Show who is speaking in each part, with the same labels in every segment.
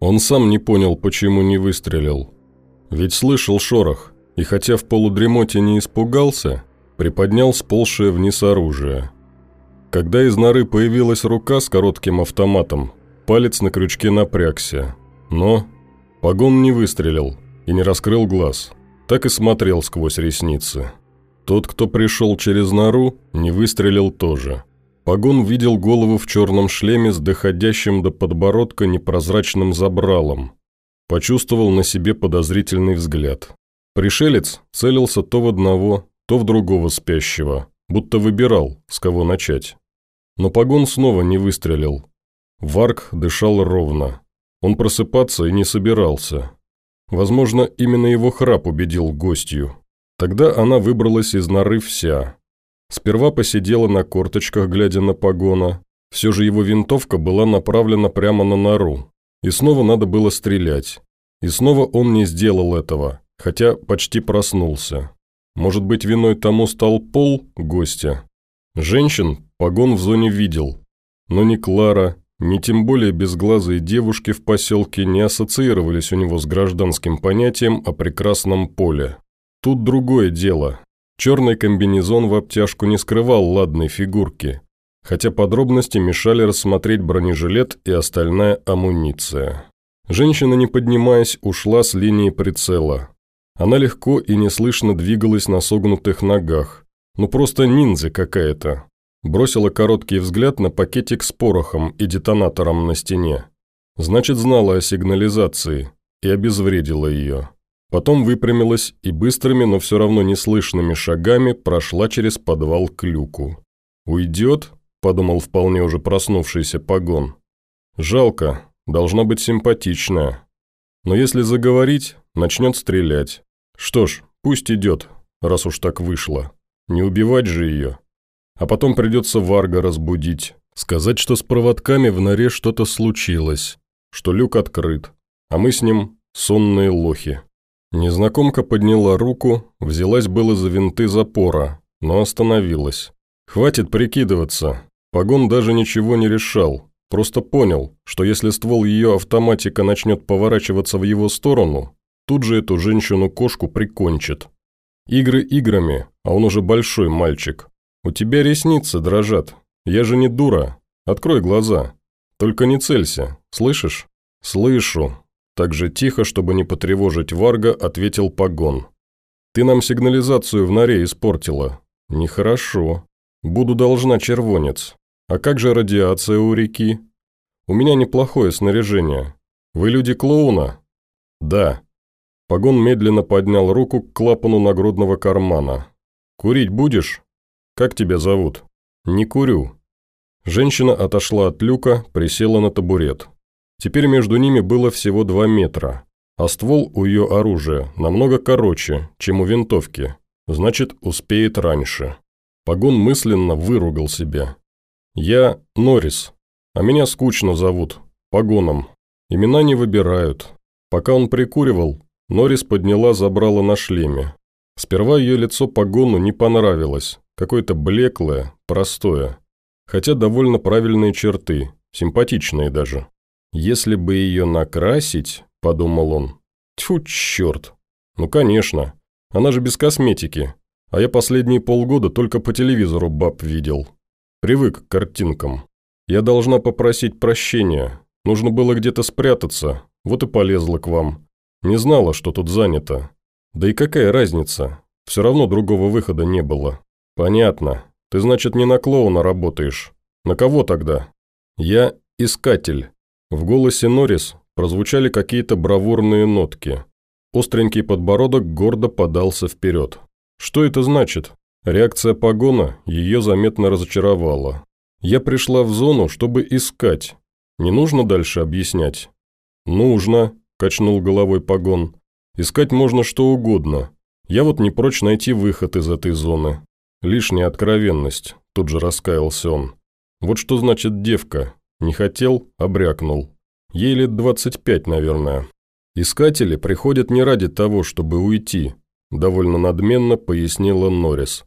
Speaker 1: Он сам не понял, почему не выстрелил. Ведь слышал шорох, и хотя в полудремоте не испугался, приподнял сползшее вниз оружие. Когда из норы появилась рука с коротким автоматом, палец на крючке напрягся. Но погон не выстрелил и не раскрыл глаз, так и смотрел сквозь ресницы. Тот, кто пришел через нору, не выстрелил тоже. Погон видел голову в черном шлеме с доходящим до подбородка непрозрачным забралом. Почувствовал на себе подозрительный взгляд. Пришелец целился то в одного, то в другого спящего, будто выбирал, с кого начать. Но погон снова не выстрелил. Варк дышал ровно. Он просыпаться и не собирался. Возможно, именно его храп убедил гостью. Тогда она выбралась из норы вся. Сперва посидела на корточках, глядя на погона. Все же его винтовка была направлена прямо на нору. И снова надо было стрелять. И снова он не сделал этого, хотя почти проснулся. Может быть, виной тому стал пол гостя? Женщин погон в зоне видел, но ни Клара, ни тем более безглазые девушки в поселке не ассоциировались у него с гражданским понятием о прекрасном поле. Тут другое дело. Черный комбинезон в обтяжку не скрывал ладной фигурки, хотя подробности мешали рассмотреть бронежилет и остальная амуниция. Женщина, не поднимаясь, ушла с линии прицела. Она легко и неслышно двигалась на согнутых ногах. Ну просто ниндзя какая-то. Бросила короткий взгляд на пакетик с порохом и детонатором на стене. Значит, знала о сигнализации и обезвредила ее. Потом выпрямилась и быстрыми, но все равно неслышными шагами прошла через подвал к люку. «Уйдет?» – подумал вполне уже проснувшийся погон. «Жалко, должна быть симпатичная. Но если заговорить, начнет стрелять. Что ж, пусть идет, раз уж так вышло. Не убивать же ее. А потом придется Варга разбудить. Сказать, что с проводками в норе что-то случилось, что люк открыт, а мы с ним сонные лохи. Незнакомка подняла руку, взялась было за винты запора, но остановилась. Хватит прикидываться. Погон даже ничего не решал, просто понял, что если ствол ее автоматика начнет поворачиваться в его сторону, Тут же эту женщину-кошку прикончит. Игры играми, а он уже большой мальчик. У тебя ресницы дрожат. Я же не дура. Открой глаза. Только не целься, слышишь? Слышу. Так же тихо, чтобы не потревожить Варга, ответил Погон. Ты нам сигнализацию в норе испортила. Нехорошо. Буду должна червонец. А как же радиация у реки? У меня неплохое снаряжение. Вы люди клоуна? Да. Погон медленно поднял руку к клапану нагрудного кармана. «Курить будешь? Как тебя зовут?» «Не курю». Женщина отошла от люка, присела на табурет. Теперь между ними было всего два метра, а ствол у ее оружия намного короче, чем у винтовки, значит, успеет раньше. Погон мысленно выругал себя. «Я Норрис, а меня скучно зовут, Погоном. Имена не выбирают». Пока он прикуривал, Норрис подняла забрала на шлеме. Сперва ее лицо погону не понравилось, какое-то блеклое, простое. Хотя довольно правильные черты, симпатичные даже. «Если бы ее накрасить», – подумал он. Тьфу, черт. Ну, конечно. Она же без косметики. А я последние полгода только по телевизору баб видел. Привык к картинкам. Я должна попросить прощения. Нужно было где-то спрятаться. Вот и полезла к вам. Не знала, что тут занято. Да и какая разница? Все равно другого выхода не было. Понятно. Ты, значит, не на клоуна работаешь. На кого тогда? Я искатель. В голосе Норрис прозвучали какие-то бравурные нотки. Остренький подбородок гордо подался вперед. Что это значит? Реакция погона ее заметно разочаровала. Я пришла в зону, чтобы искать. Не нужно дальше объяснять? Нужно. – качнул головой погон. «Искать можно что угодно. Я вот не прочь найти выход из этой зоны. Лишняя откровенность», – тут же раскаялся он. «Вот что значит девка. Не хотел – обрякнул. Ей лет 25, наверное. Искатели приходят не ради того, чтобы уйти», – довольно надменно пояснила Норрис.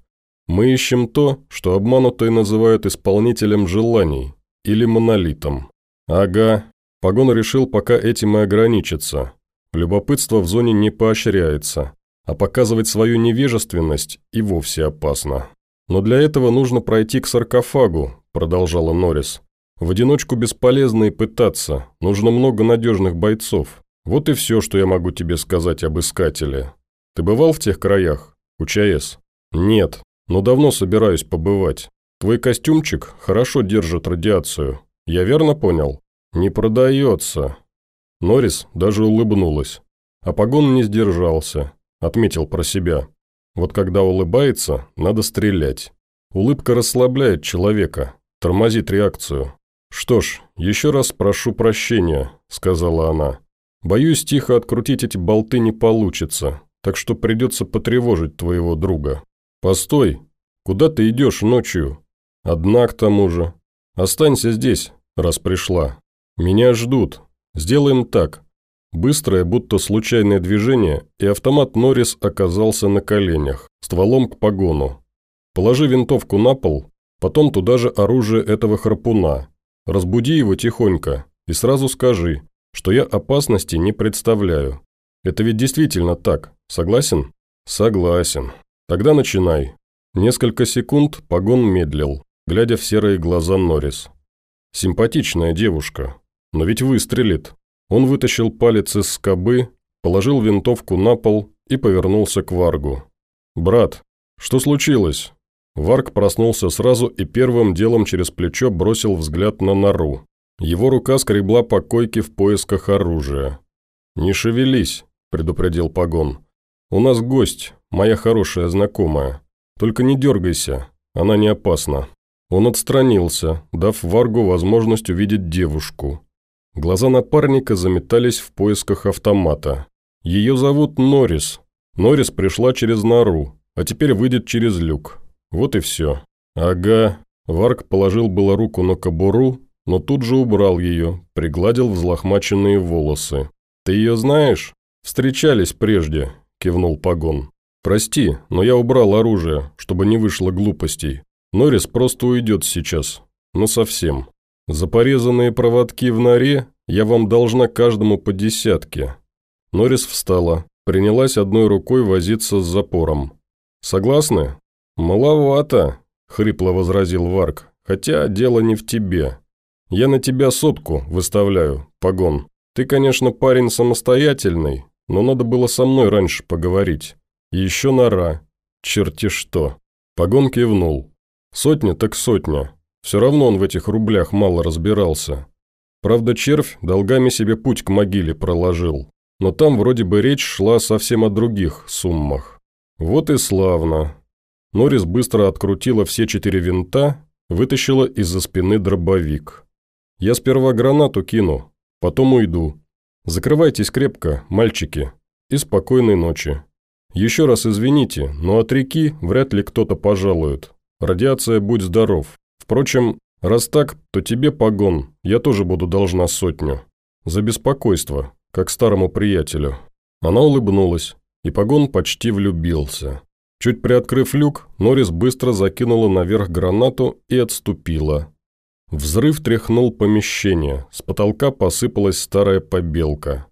Speaker 1: «Мы ищем то, что обманутые называют исполнителем желаний или монолитом». «Ага, Погон решил пока этим и ограничиться. Любопытство в зоне не поощряется, а показывать свою невежественность и вовсе опасно. «Но для этого нужно пройти к саркофагу», – продолжала Норрис. «В одиночку бесполезно и пытаться, нужно много надежных бойцов. Вот и все, что я могу тебе сказать об искателе. Ты бывал в тех краях? У ЧАЭС?» «Нет, но давно собираюсь побывать. Твой костюмчик хорошо держит радиацию. Я верно понял?» «Не продается». Норрис даже улыбнулась. А погон не сдержался, отметил про себя. Вот когда улыбается, надо стрелять. Улыбка расслабляет человека, тормозит реакцию. «Что ж, еще раз прошу прощения», – сказала она. «Боюсь, тихо открутить эти болты не получится, так что придется потревожить твоего друга. Постой, куда ты идешь ночью? Одна к тому же. Останься здесь, раз пришла. «Меня ждут. Сделаем так». Быстрое, будто случайное движение, и автомат Норрис оказался на коленях, стволом к погону. Положи винтовку на пол, потом туда же оружие этого харпуна. Разбуди его тихонько и сразу скажи, что я опасности не представляю. Это ведь действительно так, согласен? Согласен. Тогда начинай. Несколько секунд погон медлил, глядя в серые глаза Норрис. Симпатичная девушка, но ведь выстрелит. Он вытащил палец из скобы, положил винтовку на пол и повернулся к Варгу. «Брат, что случилось?» Варг проснулся сразу и первым делом через плечо бросил взгляд на нору. Его рука скребла по койке в поисках оружия. «Не шевелись», – предупредил Погон. «У нас гость, моя хорошая знакомая. Только не дергайся, она не опасна». Он отстранился, дав Варгу возможность увидеть девушку. Глаза напарника заметались в поисках автомата. Ее зовут Норрис. Норрис пришла через нору, а теперь выйдет через люк. Вот и все. Ага. Варк положил было руку на кобуру, но тут же убрал ее, пригладил взлохмаченные волосы. «Ты ее знаешь?» «Встречались прежде», – кивнул Погон. «Прости, но я убрал оружие, чтобы не вышло глупостей. Норрис просто уйдет сейчас. Ну совсем». За порезанные проводки в норе я вам должна каждому по десятке». Норрис встала, принялась одной рукой возиться с запором. «Согласны?» «Маловато», – хрипло возразил Варк, – «хотя дело не в тебе. Я на тебя сотку выставляю, погон. Ты, конечно, парень самостоятельный, но надо было со мной раньше поговорить. еще нора. Черти что». Погон кивнул. «Сотня так сотня. Все равно он в этих рублях мало разбирался. Правда, червь долгами себе путь к могиле проложил. Но там вроде бы речь шла совсем о других суммах. Вот и славно. Норрис быстро открутила все четыре винта, вытащила из-за спины дробовик. «Я сперва гранату кину, потом уйду. Закрывайтесь крепко, мальчики, и спокойной ночи. Еще раз извините, но от реки вряд ли кто-то пожалует. Радиация будь здоров». Впрочем, раз так, то тебе погон, я тоже буду должна сотню. За беспокойство, как старому приятелю». Она улыбнулась, и погон почти влюбился. Чуть приоткрыв люк, Норрис быстро закинула наверх гранату и отступила. Взрыв тряхнул помещение, с потолка посыпалась старая побелка.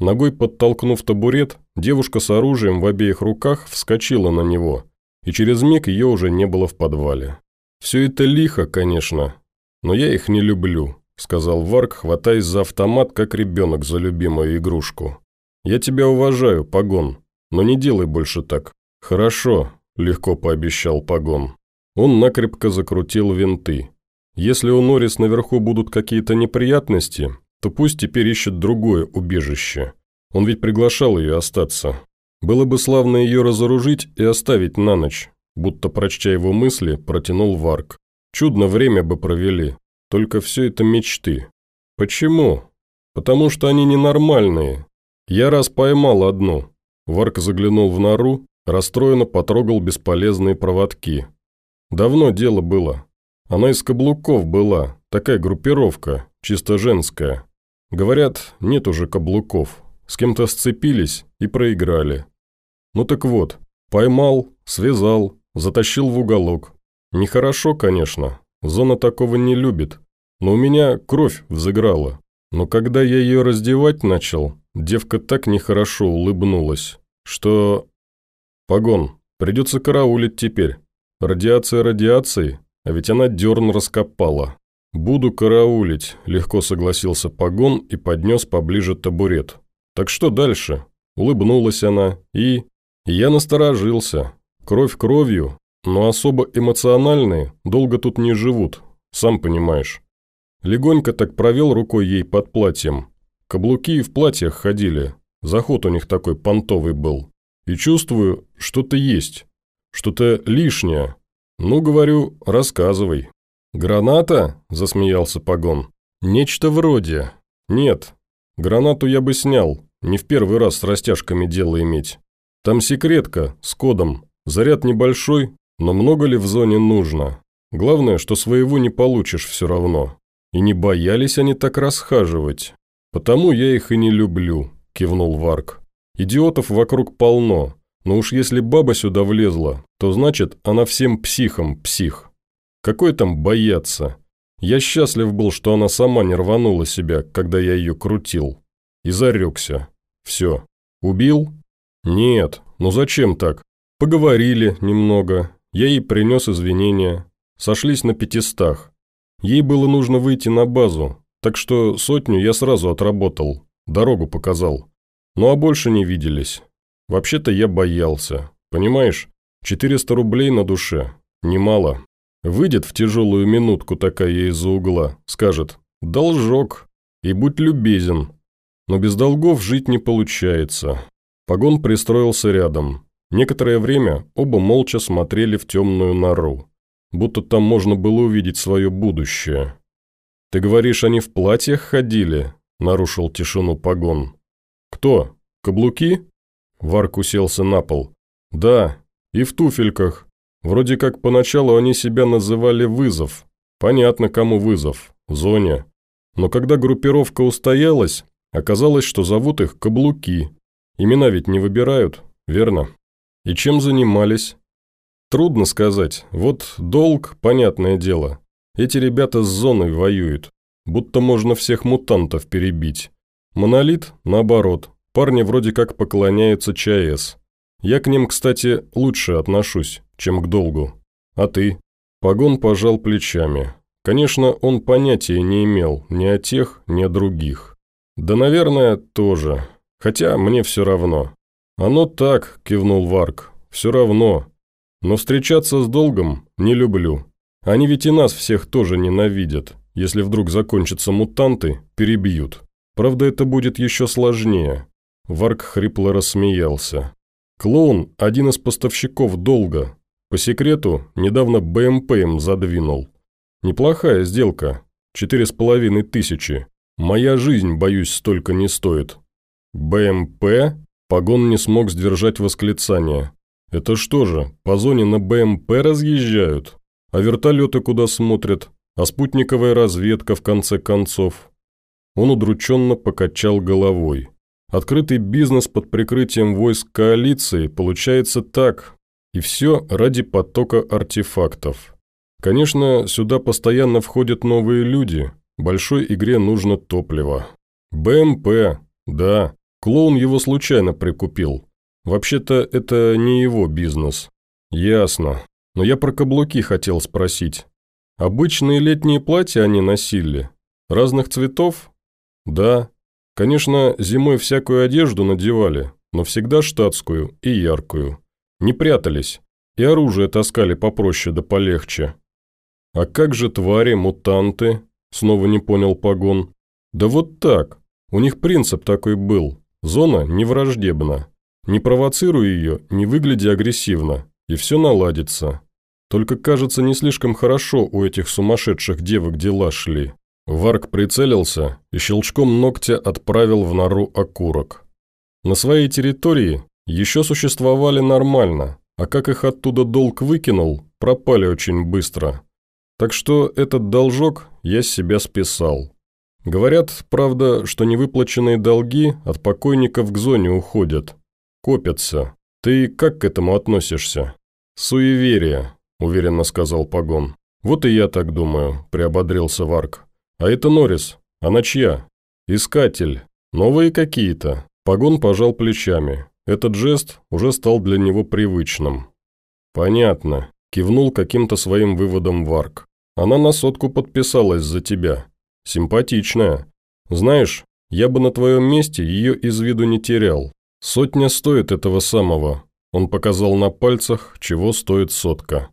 Speaker 1: Ногой подтолкнув табурет, девушка с оружием в обеих руках вскочила на него, и через миг ее уже не было в подвале. «Все это лихо, конечно, но я их не люблю», – сказал Варк, хватаясь за автомат, как ребенок за любимую игрушку. «Я тебя уважаю, Погон, но не делай больше так». «Хорошо», – легко пообещал Погон. Он накрепко закрутил винты. «Если у Норрис наверху будут какие-то неприятности, то пусть теперь ищет другое убежище. Он ведь приглашал ее остаться. Было бы славно ее разоружить и оставить на ночь, Будто прочтя его мысли, протянул Варк. «Чудно время бы провели. Только все это мечты. Почему? Потому что они ненормальные. Я раз поймал одну». Варк заглянул в нору, расстроенно потрогал бесполезные проводки. «Давно дело было. Она из каблуков была, такая группировка, чисто женская. Говорят, нет уже каблуков. С кем-то сцепились и проиграли. Ну так вот, поймал, связал, Затащил в уголок. Нехорошо, конечно, зона такого не любит, но у меня кровь взыграла. Но когда я ее раздевать начал, девка так нехорошо улыбнулась, что... Погон, придется караулить теперь. Радиация радиацией, а ведь она дерн раскопала. «Буду караулить», – легко согласился Погон и поднес поближе табурет. «Так что дальше?» Улыбнулась она, и... Я насторожился. Кровь кровью, но особо эмоциональные долго тут не живут, сам понимаешь. Легонько так провел рукой ей под платьем. Каблуки в платьях ходили, заход у них такой понтовый был. И чувствую, что-то есть, что-то лишнее. Ну, говорю, рассказывай. «Граната?» – засмеялся Погон. «Нечто вроде. Нет. Гранату я бы снял, не в первый раз с растяжками дело иметь. Там секретка, с кодом. Заряд небольшой, но много ли в зоне нужно? Главное, что своего не получишь все равно. И не боялись они так расхаживать. Потому я их и не люблю», – кивнул Варк. «Идиотов вокруг полно, но уж если баба сюда влезла, то значит, она всем психом псих». Какой там бояться? Я счастлив был, что она сама не рванула себя, когда я ее крутил. И зарекся. Все. Убил? Нет. Ну зачем так? Поговорили немного. Я ей принес извинения. Сошлись на пятистах. Ей было нужно выйти на базу, так что сотню я сразу отработал. Дорогу показал. Ну а больше не виделись. Вообще-то я боялся. Понимаешь? 400 рублей на душе. Немало. Выйдет в тяжелую минутку такая из-за угла, скажет «должок» и будь любезен. Но без долгов жить не получается. Погон пристроился рядом. Некоторое время оба молча смотрели в темную нору, будто там можно было увидеть свое будущее. «Ты говоришь, они в платьях ходили?» – нарушил тишину Погон. «Кто? Каблуки?» Варк уселся на пол. «Да, и в туфельках. Вроде как поначалу они себя называли «Вызов». Понятно, кому вызов. Зоне. Но когда группировка устоялась, оказалось, что зовут их «Каблуки». Имена ведь не выбирают, верно? И чем занимались? Трудно сказать. Вот долг, понятное дело. Эти ребята с зоной воюют. Будто можно всех мутантов перебить. Монолит, наоборот. Парни вроде как поклоняются ЧАЭС. Я к ним, кстати, лучше отношусь чем к долгу. А ты?» Погон пожал плечами. Конечно, он понятия не имел ни о тех, ни о других. Да, наверное, тоже. Хотя мне все равно. «Оно так», – кивнул Варк, – «все равно. Но встречаться с долгом не люблю. Они ведь и нас всех тоже ненавидят. Если вдруг закончатся мутанты, перебьют. Правда, это будет еще сложнее». Варк хрипло рассмеялся. «Клоун – один из поставщиков долга, по секрету, недавно БМП им задвинул. Неплохая сделка. Четыре с половиной тысячи. Моя жизнь, боюсь, столько не стоит. БМП? Погон не смог сдержать восклицание. Это что же, по зоне на БМП разъезжают? А вертолеты куда смотрят? А спутниковая разведка, в конце концов? Он удрученно покачал головой. Открытый бизнес под прикрытием войск коалиции получается так, и все ради потока артефактов. Конечно, сюда постоянно входят новые люди. Большой игре нужно топливо. БМП, да, клоун его случайно прикупил. Вообще-то это не его бизнес. Ясно. Но я про каблуки хотел спросить. Обычные летние платья они носили? Разных цветов? Да. Конечно, зимой всякую одежду надевали, но всегда штатскую и яркую. Не прятались. И оружие таскали попроще да полегче. А как же твари, мутанты? Снова не понял Погон. Да вот так. У них принцип такой был. Зона не враждебна. Не провоцируй ее, не выгляди агрессивно, и все наладится. Только, кажется, не слишком хорошо у этих сумасшедших девок дела шли. Варк прицелился и щелчком ногтя отправил в нору окурок. На своей территории еще существовали нормально, а как их оттуда долг выкинул, пропали очень быстро. Так что этот должок я с себя списал. Говорят, правда, что невыплаченные долги от покойников к зоне уходят. Копятся. Ты как к этому относишься? Суеверие, уверенно сказал Погон. Вот и я так думаю, приободрился Варк. А это Норрис. Она чья? «Искатель. Новые какие-то?» Погон пожал плечами. Этот жест уже стал для него привычным. «Понятно», – кивнул каким-то своим выводом Варк. «Она на сотку подписалась за тебя. Симпатичная. Знаешь, я бы на твоем месте ее из виду не терял. Сотня стоит этого самого». Он показал на пальцах, чего стоит сотка.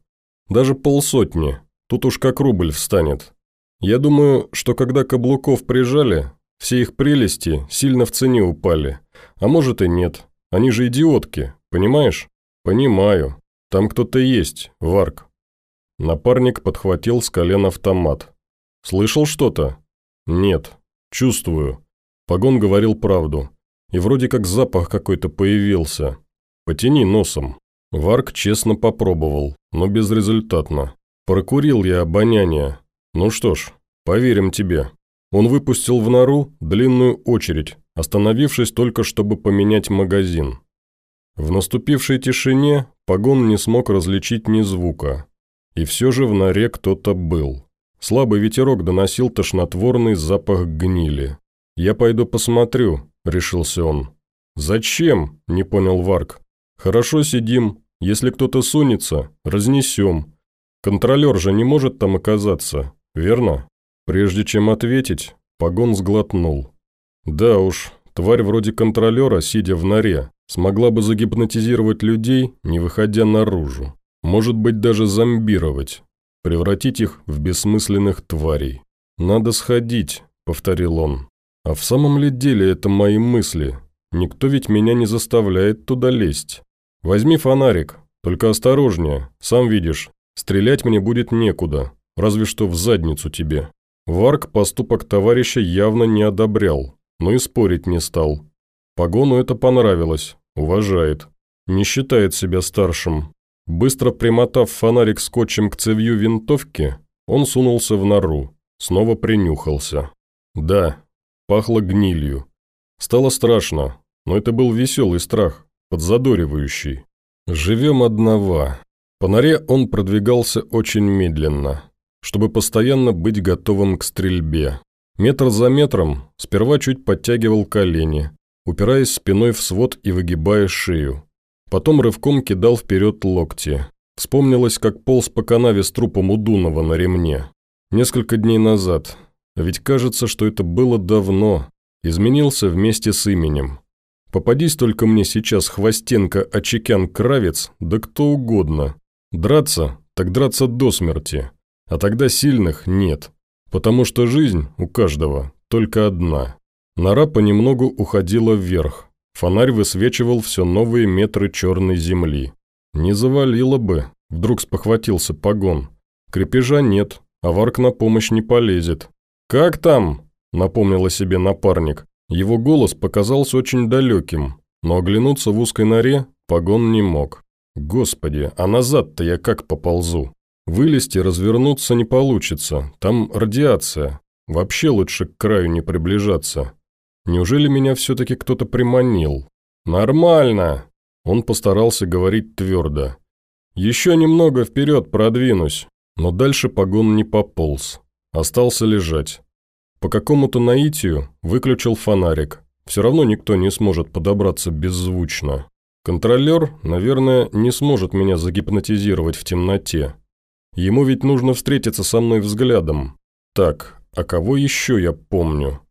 Speaker 1: «Даже полсотни. Тут уж как рубль встанет. Я думаю, что когда каблуков прижали, все их прелести сильно в цене упали. А может и нет. Они же идиотки, понимаешь? Понимаю. «Там кто-то есть, Варк». Напарник подхватил с колен автомат. «Слышал что-то?» «Нет. Чувствую». Погон говорил правду. И вроде как запах какой-то появился. «Потяни носом». Варк честно попробовал, но безрезультатно. Прокурил я обоняние. Ну что ж, поверим тебе. Он выпустил в нору длинную очередь, остановившись только чтобы поменять магазин. В наступившей тишине погон не смог различить ни звука. И все же в норе кто-то был. Слабый ветерок доносил тошнотворный запах гнили. «Я пойду посмотрю», – решился он. «Зачем?» – не понял Варк. «Хорошо сидим. Если кто-то сунется, разнесем. Контролер же не может там оказаться, верно?» Прежде чем ответить, погон сглотнул. «Да уж, тварь вроде контролера, сидя в норе, Смогла бы загипнотизировать людей, не выходя наружу. Может быть, даже зомбировать. Превратить их в бессмысленных тварей. «Надо сходить», — повторил он. «А в самом ли деле это мои мысли? Никто ведь меня не заставляет туда лезть. Возьми фонарик, только осторожнее, сам видишь, стрелять мне будет некуда, разве что в задницу тебе». Варк поступок товарища явно не одобрял, но и спорить не стал. Погону это понравилось, уважает. Не считает себя старшим. Быстро примотав фонарик скотчем к цевью винтовки, он сунулся в нору, снова принюхался. Да, пахло гнилью. Стало страшно, но это был веселый страх, подзадоривающий. «Живем одного». По норе он продвигался очень медленно, чтобы постоянно быть готовым к стрельбе. Метр за метром сперва чуть подтягивал колени, упираясь спиной в свод и выгибая шею. Потом рывком кидал вперед локти. Вспомнилось, как полз по канаве с трупом Удунова на ремне. Несколько дней назад. Ведь кажется, что это было давно. Изменился вместе с именем. Попадись только мне сейчас Хвостенко, Очекян, Кравец, да кто угодно. Драться, так драться до смерти. А тогда сильных нет. Потому что жизнь у каждого только одна. Нора понемногу уходила вверх. Фонарь высвечивал все новые метры черной земли. «Не завалило бы», – вдруг спохватился погон. «Крепежа нет, а варк на помощь не полезет». «Как там?» – напомнил о себе напарник. Его голос показался очень далеким, но оглянуться в узкой норе погон не мог. «Господи, а назад-то я как поползу? Вылезти, развернуться не получится, там радиация. Вообще лучше к краю не приближаться». Неужели меня все-таки кто-то приманил? Нормально. Он постарался говорить твердо. Еще немного вперед продвинусь. Но дальше погон не пополз. Остался лежать. По какому-то наитию выключил фонарик. Все равно никто не сможет подобраться беззвучно. Контролер, наверное, не сможет меня загипнотизировать в темноте. Ему ведь нужно встретиться со мной взглядом. Так, а кого еще я помню?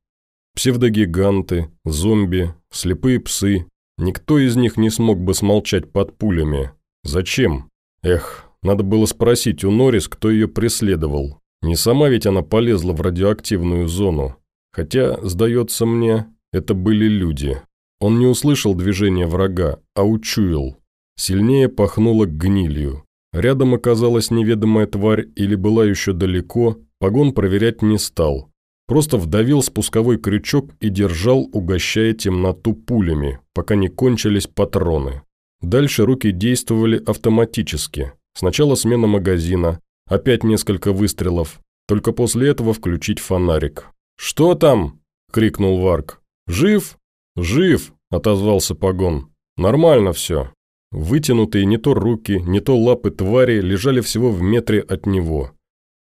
Speaker 1: Псевдогиганты, зомби, слепые псы. Никто из них не смог бы смолчать под пулями. Зачем? Эх, надо было спросить у Норрис, кто ее преследовал. Не сама ведь она полезла в радиоактивную зону. Хотя, сдается мне, это были люди. Он не услышал движения врага, а учуял. Сильнее пахнуло гнилью. Рядом оказалась неведомая тварь или была еще далеко, погон проверять не стал. Просто вдавил спусковой крючок и держал, угощая темноту пулями, пока не кончились патроны. Дальше руки действовали автоматически. Сначала смена магазина, опять несколько выстрелов, только после этого включить фонарик. «Что там?» – крикнул Варк. «Жив?» «Жив!» – отозвался Погон. «Нормально все». Вытянутые не то руки, не то лапы твари лежали всего в метре от него.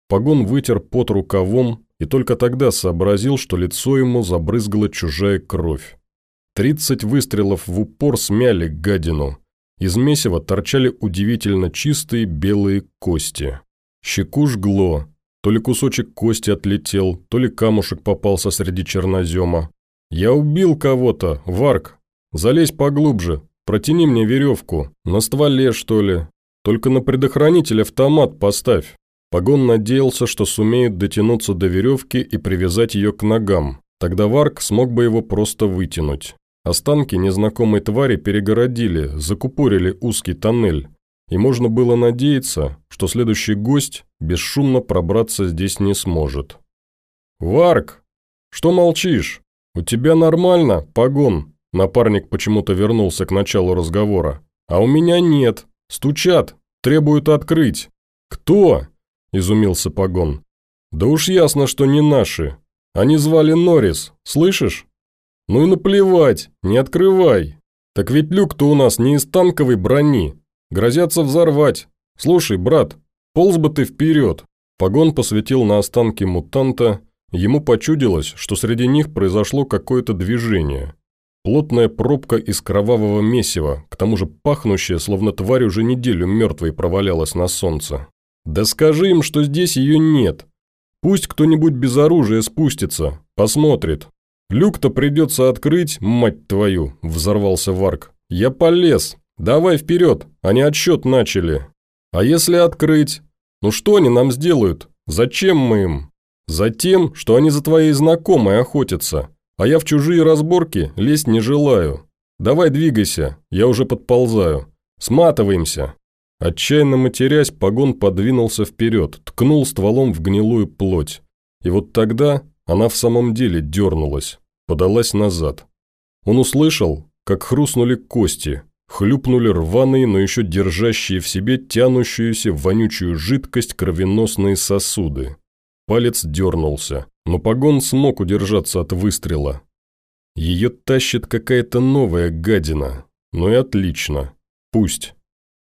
Speaker 1: Погон вытер пот рукавом и только тогда сообразил, что лицо ему забрызгала чужая кровь. Тридцать выстрелов в упор смяли гадину. Из месива торчали удивительно чистые белые кости. Щеку жгло. То ли кусочек кости отлетел, то ли камушек попался среди чернозема. «Я убил кого-то, Варк! Залезь поглубже, протяни мне веревку. На стволе, что ли? Только на предохранитель автомат поставь». Погон надеялся, что сумеет дотянуться до веревки и привязать ее к ногам. Тогда Варк смог бы его просто вытянуть. Останки незнакомой твари перегородили, закупорили узкий тоннель, и можно было надеяться, что следующий гость бесшумно пробраться здесь не сможет. «Варк! Что молчишь? У тебя нормально, погон?» Напарник почему-то вернулся к началу разговора. «А у меня нет. Стучат. Требуют открыть». «Кто?» – изумился погон. «Да уж ясно, что не наши. Они звали Норрис, слышишь?» «Ну и наплевать, не открывай. Так ведь люк-то у нас не из танковой брони, Грозятся взорвать. Слушай, брат, полз бы ты вперед». Погон посветил на останки мутанта. Ему почудилось, что среди них произошло какое-то движение. Плотная пробка из кровавого месива, к тому же пахнущая, словно тварь уже неделю мертвой провалялась на солнце. «Да скажи им, что здесь ее нет. Пусть кто-нибудь без оружия спустится, посмотрит. Люк-то придется открыть, мать твою!» – взорвался Варк. «Я полез, «Давай вперед, они отсчет начали. А если открыть? Ну что они нам сделают? Зачем мы им? Затем, что они за твоей знакомой охотятся, а я в чужие разборки лезть не желаю. Давай двигайся, я уже подползаю. Сматываемся». Отчаянно матерясь, погон подвинулся вперед, ткнул стволом в гнилую плоть. И вот тогда она в самом деле дернулась, подалась назад. Он услышал, как хрустнули кости, Хлюпнули рваные, но еще держащие в себе тянущуюся вонючую жидкость кровеносные сосуды. Палец дернулся, но погон смог удержаться от выстрела. Ее тащит какая-то новая гадина. Ну и отлично. Пусть.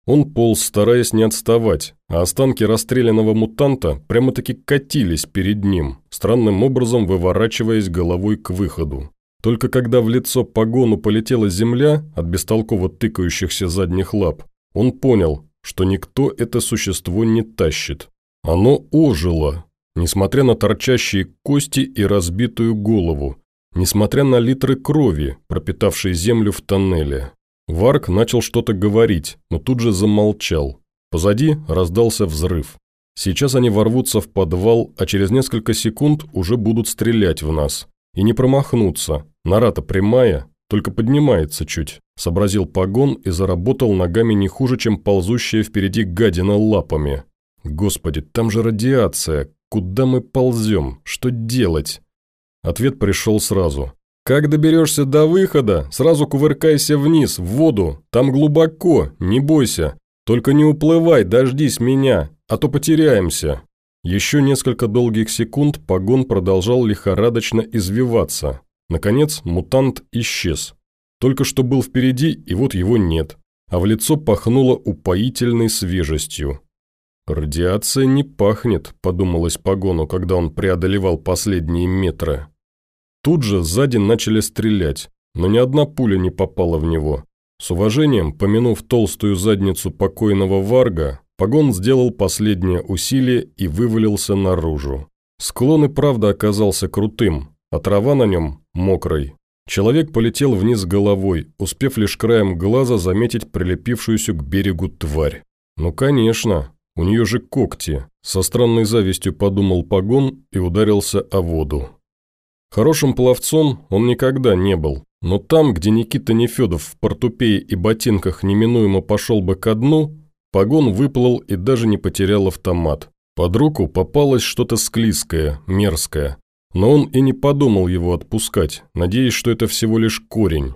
Speaker 1: Он полз, стараясь не отставать, а останки расстрелянного мутанта прямо-таки катились перед ним, странным образом выворачиваясь головой к выходу. Только когда в лицо погону полетела земля от бестолково тыкающихся задних лап, он понял, что никто это существо не тащит. Оно ожило, несмотря на торчащие кости и разбитую голову, несмотря на литры крови, пропитавшие землю в тоннеле. Варк начал что-то говорить, но тут же замолчал. Позади раздался взрыв. Сейчас они ворвутся в подвал, а через несколько секунд уже будут стрелять в нас. И не промахнуться, Нора-то прямая, только поднимается чуть. Сообразил погон и заработал ногами не хуже, чем ползущая впереди гадина лапами. Господи, там же радиация. Куда мы ползем? Что делать? Ответ пришел сразу. «Как доберешься до выхода, сразу кувыркайся вниз, в воду. Там глубоко, не бойся. Только не уплывай, дождись меня, а то потеряемся». Еще несколько долгих секунд погон продолжал лихорадочно извиваться, Наконец, мутант исчез. Только что был впереди, и вот его нет, а в лицо пахнуло упоительной свежестью. «Радиация не пахнет», – подумалось Погону, когда он преодолевал последние метры. Тут же сзади начали стрелять, но ни одна пуля не попала в него. С уважением, помянув толстую задницу покойного Варга, Погон сделал последнее усилие и вывалился наружу. Склон и правда оказался крутым, а трава на нем мокрой. Человек полетел вниз головой, успев лишь краем глаза заметить прилепившуюся к берегу тварь. «Ну, конечно, у нее же когти», – со странной завистью подумал Погон и ударился о воду. Хорошим пловцом он никогда не был, но там, где Никита Нефедов в портупее и ботинках неминуемо пошел бы ко дну, Погон выплыл и даже не потерял автомат. Под руку попалось что-то склизкое, мерзкое, но он и не подумал его отпускать, надеясь, что это всего лишь корень.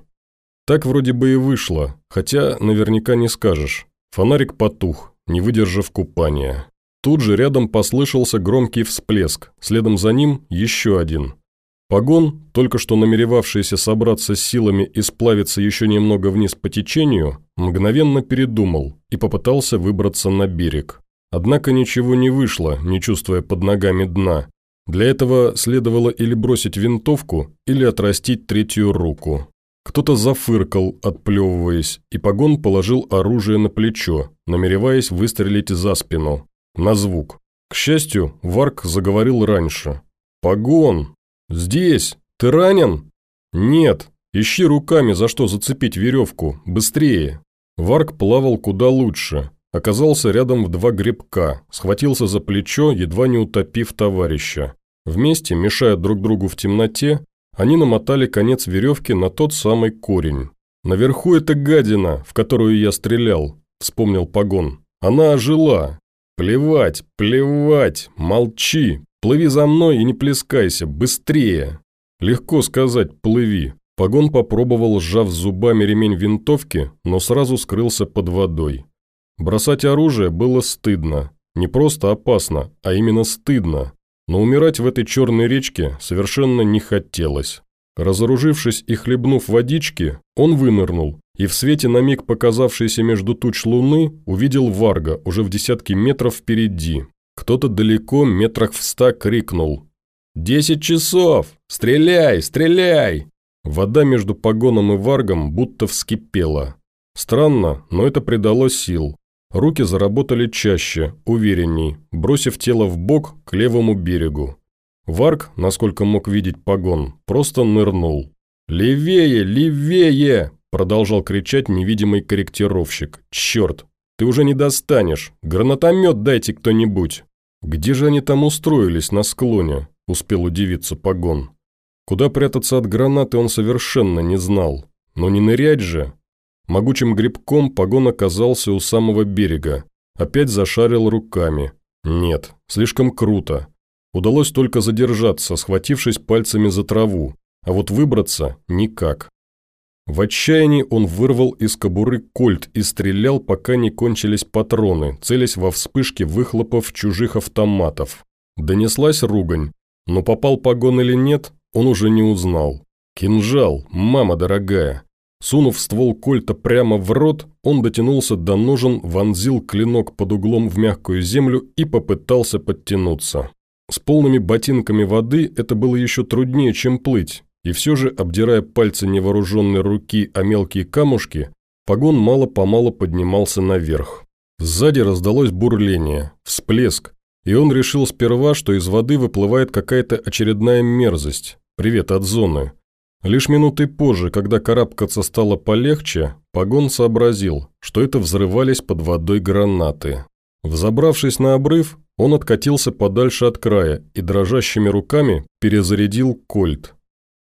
Speaker 1: Так вроде бы и вышло, хотя наверняка не скажешь. Фонарик потух, не выдержав купания. Тут же рядом послышался громкий всплеск, следом за ним еще один. Погон, только что намеревавшийся собраться с силами и сплавиться еще немного вниз по течению, мгновенно передумал и попытался выбраться на берег. Однако ничего не вышло, не чувствуя под ногами дна. Для этого следовало или бросить винтовку, или отрастить третью руку. Кто-то зафыркал, отплевываясь, и погон положил оружие на плечо, намереваясь выстрелить за спину. На звук. К счастью, Варк заговорил раньше. «Погон! Здесь! Ты ранен?» «Нет! Ищи руками, за что зацепить веревку! Быстрее!» Варк плавал куда лучше. Оказался рядом в два гребка, схватился за плечо, едва не утопив товарища. Вместе, мешая друг другу в темноте, они намотали конец веревки на тот самый корень. «Наверху эта гадина, в которую я стрелял», – вспомнил Погон. «Она ожила. Плевать, плевать, молчи, плыви за мной и не плескайся, быстрее». Легко сказать «плыви». Погон попробовал, сжав зубами ремень винтовки, но сразу скрылся под водой. Бросать оружие было стыдно. Не просто опасно, а именно стыдно. Но умирать в этой черной речке совершенно не хотелось. Разоружившись и хлебнув водички, он вынырнул, и в свете на миг показавшейся между туч луны увидел Варга уже в десятке метров впереди. Кто-то далеко, метрах в ста, крикнул. «Десять часов! Стреляй, стреляй!» Вода между погоном и Варгом будто вскипела. Странно, но это придало сил. Руки заработали чаще, уверенней, бросив тело в бок к левому берегу. Варк, насколько мог видеть погон, просто нырнул. «Левее, левее!» – продолжал кричать невидимый корректировщик. «Черт, ты уже не достанешь! Гранатомет дайте кто-нибудь!» «Где же они там устроились на склоне?» – успел удивиться погон. Куда прятаться от гранаты он совершенно не знал. Но не нырять же, Могучим грибком погон оказался у самого берега. Опять зашарил руками. Нет, слишком круто. Удалось только задержаться, схватившись пальцами за траву, а вот выбраться – никак. В отчаянии он вырвал из кобуры кольт и стрелял, пока не кончились патроны, целясь во вспышки выхлопов чужих автоматов. Донеслась ругань, но попал погон или нет, он уже не узнал. Кинжал, мама дорогая. Сунув ствол кольта прямо в рот, он дотянулся до ножен, вонзил клинок под углом в мягкую землю и попытался подтянуться. С полными ботинками воды это было еще труднее, чем плыть, и все же, обдирая пальцы невооруженной руки о мелкие камушки, погон мало-помалу поднимался наверх. Сзади раздалось бурление, всплеск, и он решил сперва, что из воды выплывает какая-то очередная мерзость. Привет от зоны. Лишь минуты позже, когда карабкаться стало полегче, Погон сообразил, что это взрывались под водой гранаты. Взобравшись на обрыв, он откатился подальше от края и дрожащими руками перезарядил кольт.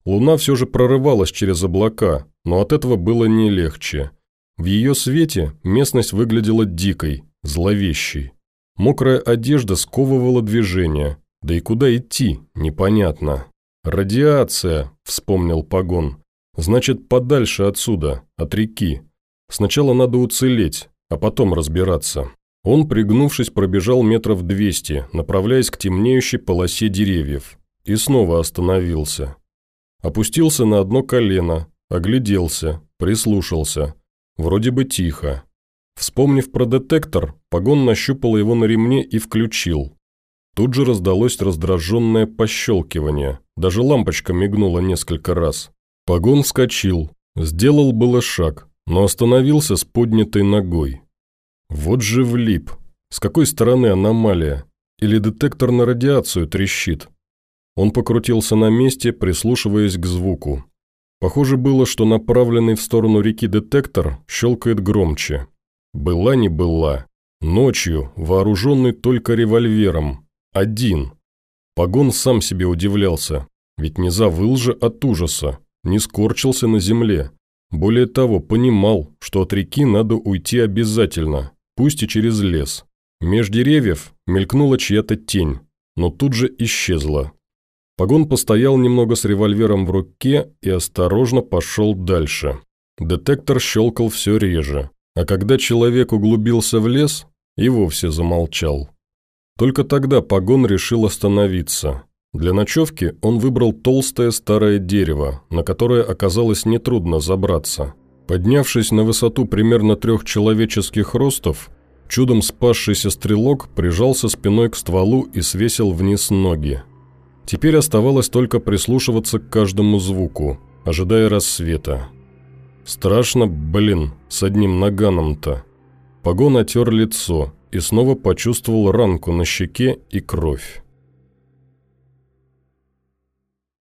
Speaker 1: Луна все же прорывалась через облака, но от этого было не легче. В ее свете местность выглядела дикой, зловещей. Мокрая одежда сковывала движение, да и куда идти, непонятно. «Радиация», – вспомнил Погон. «Значит, подальше отсюда, от реки. Сначала надо уцелеть, а потом разбираться». Он, пригнувшись, пробежал метров двести, направляясь к темнеющей полосе деревьев, и снова остановился. Опустился на одно колено, огляделся, прислушался. Вроде бы тихо. Вспомнив про детектор, Погон нащупал его на ремне и включил. Тут же раздалось раздраженное пощелкивание. Даже лампочка мигнула несколько раз. Погон вскочил. Сделал было шаг, но остановился с поднятой ногой. Вот же влип. С какой стороны аномалия? Или детектор на радиацию трещит? Он покрутился на месте, прислушиваясь к звуку. Похоже было, что направленный в сторону реки детектор щелкает громче. Была не была. Ночью, вооруженный только револьвером, один. Погон сам себе удивлялся, ведь не завыл же от ужаса, не скорчился на земле. Более того, понимал, что от реки надо уйти обязательно, пусть и через лес. Меж деревьев мелькнула чья-то тень, но тут же исчезла. Погон постоял немного с револьвером в руке и осторожно пошел дальше. Детектор щелкал все реже, а когда человек углубился в лес, и вовсе замолчал. Только тогда Погон решил остановиться. Для ночевки он выбрал толстое старое дерево, на которое оказалось нетрудно забраться. Поднявшись на высоту примерно трех человеческих ростов, Чудом спасшийся стрелок прижался спиной к стволу и свесил вниз ноги. Теперь оставалось только прислушиваться к каждому звуку, ожидая рассвета. Страшно, блин, с одним наганом-то. Погон отер лицо и снова почувствовал ранку на щеке и кровь.